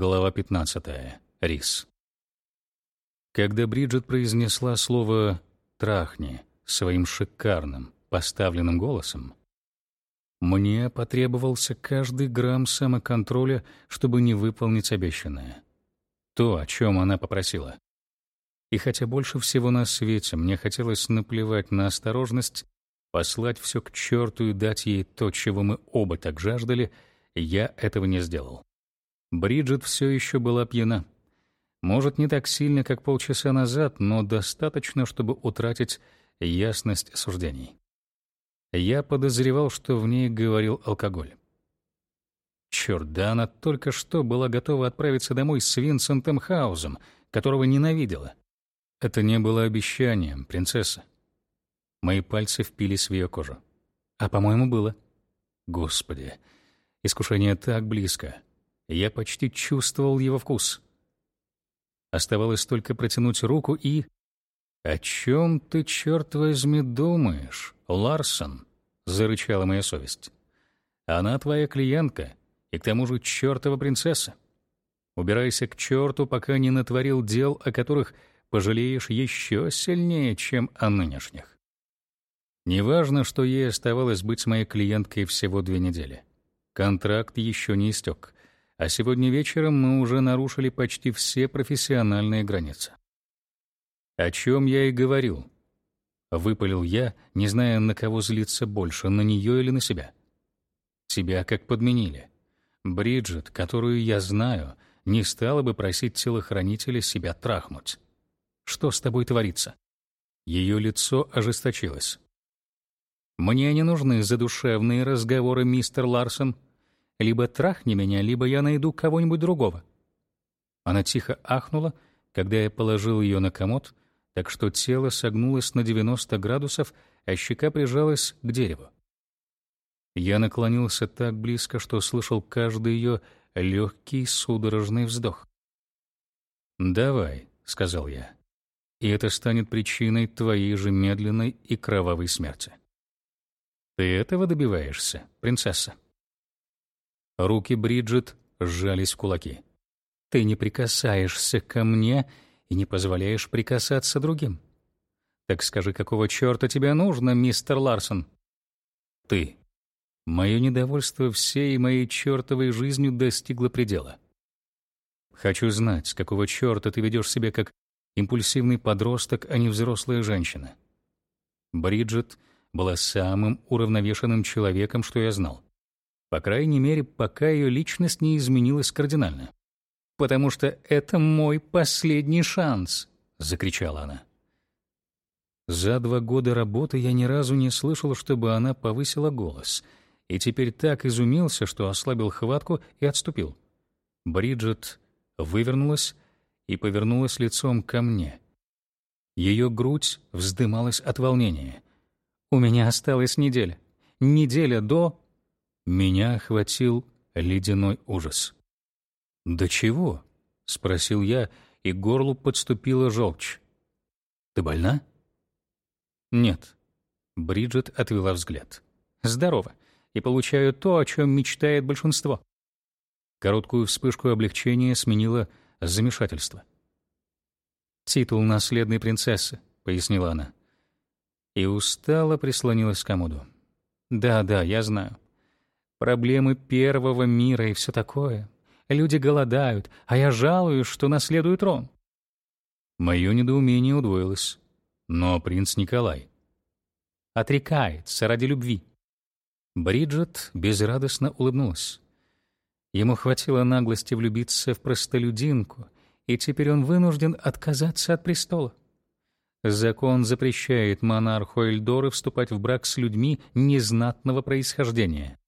Глава 15. Рис. Когда Бриджит произнесла слово «трахни» своим шикарным, поставленным голосом, мне потребовался каждый грамм самоконтроля, чтобы не выполнить обещанное. То, о чем она попросила. И хотя больше всего на свете мне хотелось наплевать на осторожность, послать все к черту и дать ей то, чего мы оба так жаждали, я этого не сделал. Бриджит все еще была пьяна. Может, не так сильно, как полчаса назад, но достаточно, чтобы утратить ясность суждений. Я подозревал, что в ней говорил алкоголь. Черт, да она только что была готова отправиться домой с Винсентом Хаузом, которого ненавидела. Это не было обещанием, принцесса. Мои пальцы впились в ее кожу. А, по-моему, было. Господи, искушение так близко. Я почти чувствовал его вкус. Оставалось только протянуть руку и... «О чем ты, черт возьми, думаешь, Ларсон?» — зарычала моя совесть. «Она твоя клиентка, и к тому же чертова принцесса. Убирайся к черту, пока не натворил дел, о которых пожалеешь еще сильнее, чем о нынешних. Неважно, что ей оставалось быть моей клиенткой всего две недели. Контракт еще не истек, а сегодня вечером мы уже нарушили почти все профессиональные границы. О чем я и говорил. Выпалил я, не зная, на кого злиться больше, на нее или на себя. Себя как подменили. Бриджит, которую я знаю, не стала бы просить телохранителя себя трахнуть. Что с тобой творится? Ее лицо ожесточилось. Мне не нужны задушевные разговоры, мистер Ларсон. Либо трахни меня, либо я найду кого-нибудь другого. Она тихо ахнула, когда я положил ее на комод, так что тело согнулось на 90 градусов, а щека прижалась к дереву. Я наклонился так близко, что слышал каждый ее легкий судорожный вздох. «Давай», — сказал я, — «и это станет причиной твоей же медленной и кровавой смерти». «Ты этого добиваешься, принцесса?» Руки Бриджит сжались в кулаки. «Ты не прикасаешься ко мне и не позволяешь прикасаться другим. Так скажи, какого черта тебе нужно, мистер Ларсон?» «Ты». Мое недовольство всей моей чертовой жизнью достигло предела. Хочу знать, с какого черта ты ведешь себя как импульсивный подросток, а не взрослая женщина. Бриджит была самым уравновешенным человеком, что я знал. По крайней мере, пока ее личность не изменилась кардинально. «Потому что это мой последний шанс!» — закричала она. За два года работы я ни разу не слышал, чтобы она повысила голос, и теперь так изумился, что ослабил хватку и отступил. Бриджит вывернулась и повернулась лицом ко мне. Ее грудь вздымалась от волнения. «У меня осталась неделя. Неделя до...» Меня охватил ледяной ужас. «Да чего?» — спросил я, и горлу подступила желчь. «Ты больна?» «Нет». Бриджит отвела взгляд. «Здорово. И получаю то, о чем мечтает большинство». Короткую вспышку облегчения сменило замешательство. «Титул наследной принцессы», — пояснила она. И устало прислонилась к комоду. «Да, да, я знаю проблемы первого мира и все такое. Люди голодают, а я жалуюсь, что наследую трон. Мое недоумение удвоилось. Но принц Николай отрекается ради любви. Бриджит безрадостно улыбнулась. Ему хватило наглости влюбиться в простолюдинку, и теперь он вынужден отказаться от престола. Закон запрещает монарху Эльдоры вступать в брак с людьми незнатного происхождения.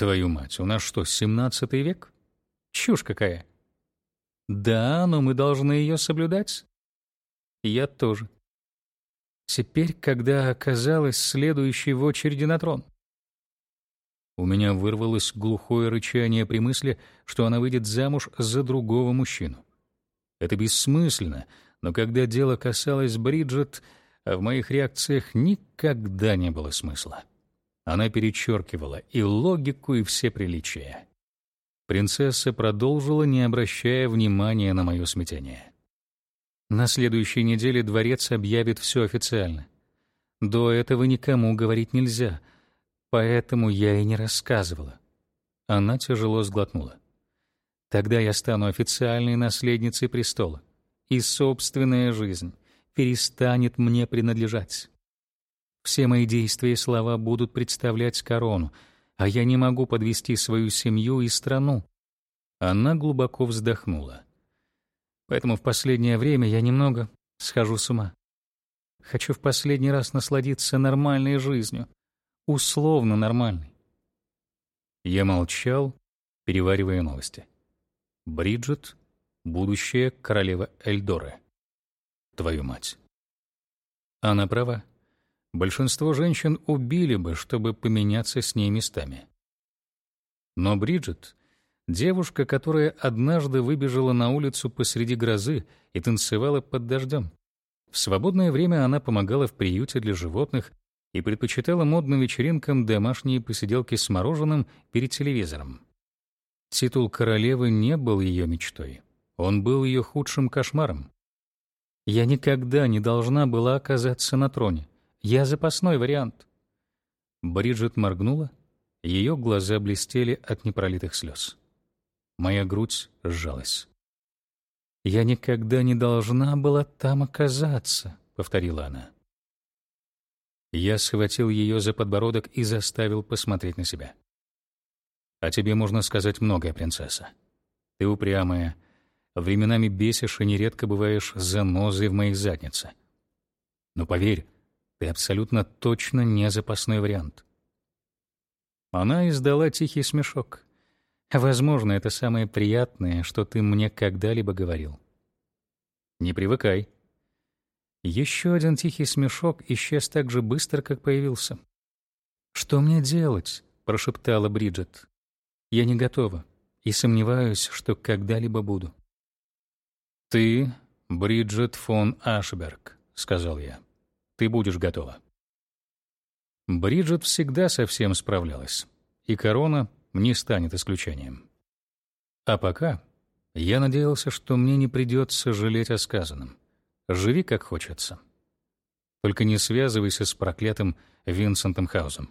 Твою мать, у нас что, семнадцатый век? Чушь какая. Да, но мы должны ее соблюдать. Я тоже. Теперь, когда оказалась следующей в очереди на трон. У меня вырвалось глухое рычание при мысли, что она выйдет замуж за другого мужчину. Это бессмысленно, но когда дело касалось Бриджит, в моих реакциях никогда не было смысла. Она перечеркивала и логику, и все приличия. Принцесса продолжила, не обращая внимания на мое смятение. На следующей неделе дворец объявит все официально. До этого никому говорить нельзя, поэтому я и не рассказывала. Она тяжело сглотнула. Тогда я стану официальной наследницей престола, и собственная жизнь перестанет мне принадлежать. Все мои действия и слова будут представлять корону, а я не могу подвести свою семью и страну. Она глубоко вздохнула. Поэтому в последнее время я немного схожу с ума. Хочу в последний раз насладиться нормальной жизнью, условно нормальной. Я молчал, переваривая новости. Бриджит — будущая королева Эльдоры. Твою мать. Она права. Большинство женщин убили бы, чтобы поменяться с ней местами. Но Бриджит Девушка, которая однажды выбежала на улицу посреди грозы и танцевала под дождем. В свободное время она помогала в приюте для животных и предпочитала модным вечеринкам домашние посиделки с мороженым перед телевизором. Титул королевы не был ее мечтой. Он был ее худшим кошмаром. Я никогда не должна была оказаться на троне. Я запасной вариант. Бриджит моргнула, ее глаза блестели от непролитых слез. Моя грудь сжалась. «Я никогда не должна была там оказаться», — повторила она. Я схватил ее за подбородок и заставил посмотреть на себя. «О тебе можно сказать многое, принцесса. Ты упрямая, временами бесишь и нередко бываешь занозой в моей заднице. Но поверь, ты абсолютно точно не запасной вариант». Она издала тихий смешок. Возможно, это самое приятное, что ты мне когда-либо говорил. Не привыкай. Еще один тихий смешок исчез так же быстро, как появился. Что мне делать? прошептала Бриджит. Я не готова и сомневаюсь, что когда-либо буду. Ты, Бриджит фон Ашберг, сказал я. Ты будешь готова. Бриджит всегда со всем справлялась. И корона не станет исключением. А пока я надеялся, что мне не придется жалеть о сказанном. Живи как хочется. Только не связывайся с проклятым Винсентом Хаузом.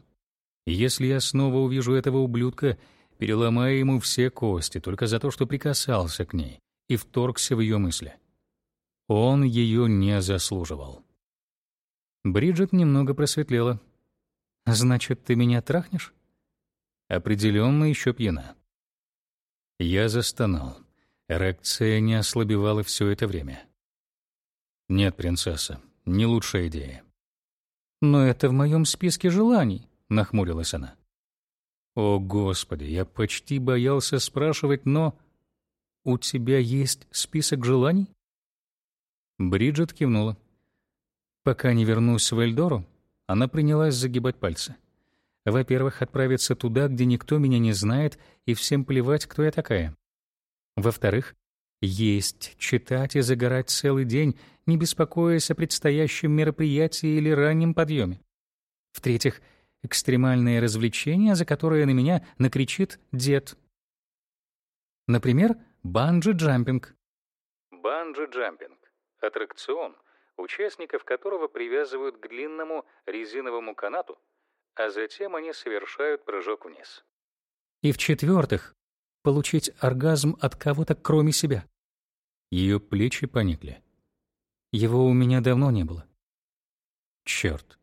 Если я снова увижу этого ублюдка, переломаю ему все кости только за то, что прикасался к ней и вторгся в ее мысли. Он ее не заслуживал. Бриджит немного просветлела. «Значит, ты меня трахнешь?» определенно еще пьяна. Я застонал. Эрекция не ослабевала все это время. Нет, принцесса, не лучшая идея. Но это в моем списке желаний, нахмурилась она. О, господи, я почти боялся спрашивать, но у тебя есть список желаний? Бриджит кивнула. Пока не вернусь в Эльдору, она принялась загибать пальцы. Во-первых, отправиться туда, где никто меня не знает, и всем плевать, кто я такая. Во-вторых, есть, читать и загорать целый день, не беспокоясь о предстоящем мероприятии или раннем подъеме. В-третьих, экстремальные развлечения, за которые на меня накричит дед. Например, банджи-джампинг. Банджи-джампинг — аттракцион, участников которого привязывают к длинному резиновому канату, а затем они совершают прыжок вниз. И в-четвертых, получить оргазм от кого-то кроме себя. Ее плечи поникли. Его у меня давно не было. Черт.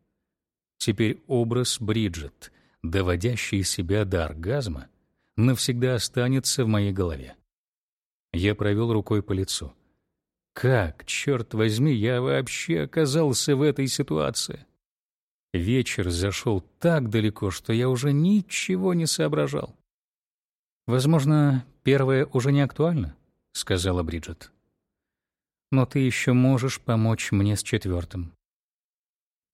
Теперь образ Бриджит, доводящий себя до оргазма, навсегда останется в моей голове. Я провел рукой по лицу. Как, черт возьми, я вообще оказался в этой ситуации? Вечер зашел так далеко, что я уже ничего не соображал. «Возможно, первое уже не актуально», — сказала Бриджит. «Но ты еще можешь помочь мне с четвертым».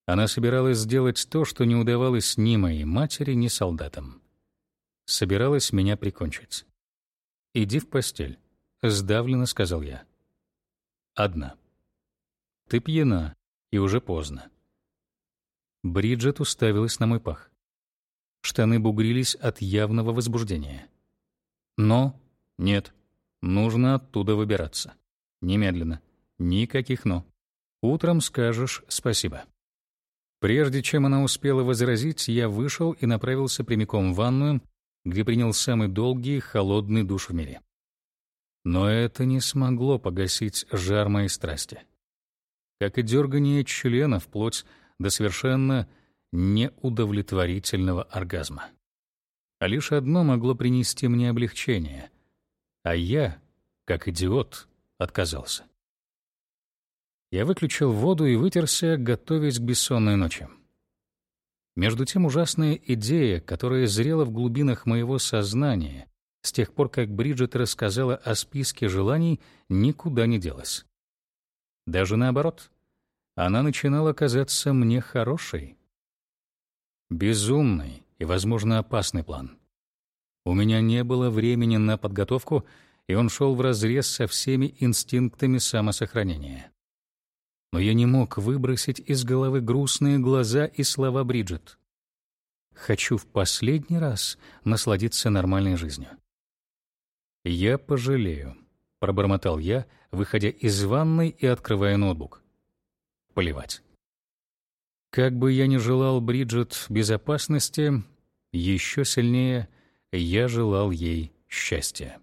Она собиралась сделать то, что не удавалось ни моей матери, ни солдатам. Собиралась меня прикончить. «Иди в постель», — сдавленно сказал я. «Одна. Ты пьяна, и уже поздно. Бриджит уставилась на мой пах. Штаны бугрились от явного возбуждения. Но нет, нужно оттуда выбираться. Немедленно. Никаких «но». Утром скажешь спасибо. Прежде чем она успела возразить, я вышел и направился прямиком в ванную, где принял самый долгий холодный душ в мире. Но это не смогло погасить жар моей страсти. Как и дергание члена вплоть до совершенно неудовлетворительного оргазма. А лишь одно могло принести мне облегчение, а я, как идиот, отказался. Я выключил воду и вытерся, готовясь к бессонной ночи. Между тем ужасная идея, которая зрела в глубинах моего сознания с тех пор, как Бриджит рассказала о списке желаний, никуда не делась. Даже наоборот, она начинала казаться мне хорошей. Безумный и, возможно, опасный план. У меня не было времени на подготовку, и он шел вразрез со всеми инстинктами самосохранения. Но я не мог выбросить из головы грустные глаза и слова Бриджит. «Хочу в последний раз насладиться нормальной жизнью». «Я пожалею», — пробормотал я, выходя из ванной и открывая ноутбук. Плевать. Как бы я ни желал Бриджит безопасности, еще сильнее я желал ей счастья.